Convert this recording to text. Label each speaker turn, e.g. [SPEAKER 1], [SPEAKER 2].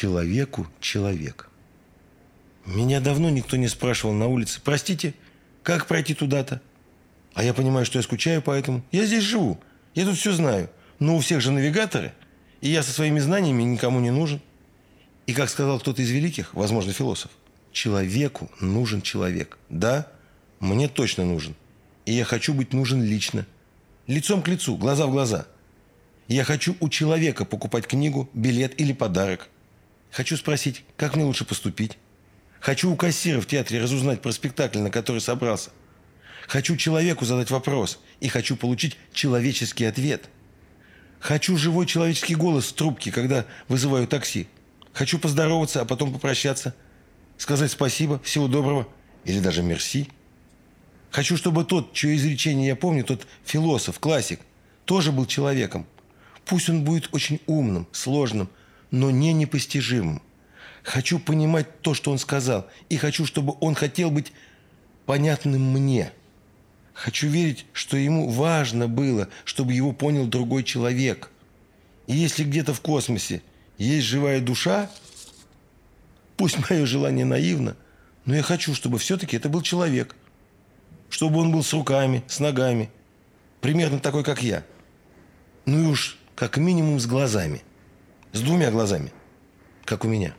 [SPEAKER 1] человеку человек. Меня давно никто не спрашивал на улице, простите, как пройти туда-то? А я понимаю, что я скучаю поэтому. Я здесь живу, я тут все знаю. Но у всех же навигаторы, и я со своими знаниями никому не нужен. И как сказал кто-то из великих, возможно, философ, человеку нужен человек. Да, мне точно нужен. И я хочу быть нужен лично. Лицом к лицу, глаза в глаза. Я хочу у человека покупать книгу, билет или подарок. Хочу спросить, как мне лучше поступить. Хочу у кассира в театре разузнать про спектакль, на который собрался. Хочу человеку задать вопрос и хочу получить человеческий ответ. Хочу живой человеческий голос в трубке, когда вызываю такси. Хочу поздороваться, а потом попрощаться. Сказать спасибо, всего доброго или даже мерси. Хочу, чтобы тот, чье изречение я помню, тот философ, классик, тоже был человеком. Пусть он будет очень умным, сложным, но не непостижимым. Хочу понимать то, что он сказал, и хочу, чтобы он хотел быть понятным мне. Хочу верить, что ему важно было, чтобы его понял другой человек. И если где-то в космосе есть живая душа, пусть мое желание наивно, но я хочу, чтобы все-таки это был человек. Чтобы он был с руками, с ногами, примерно такой, как я. Ну и уж как минимум с глазами. С двумя глазами, как у меня.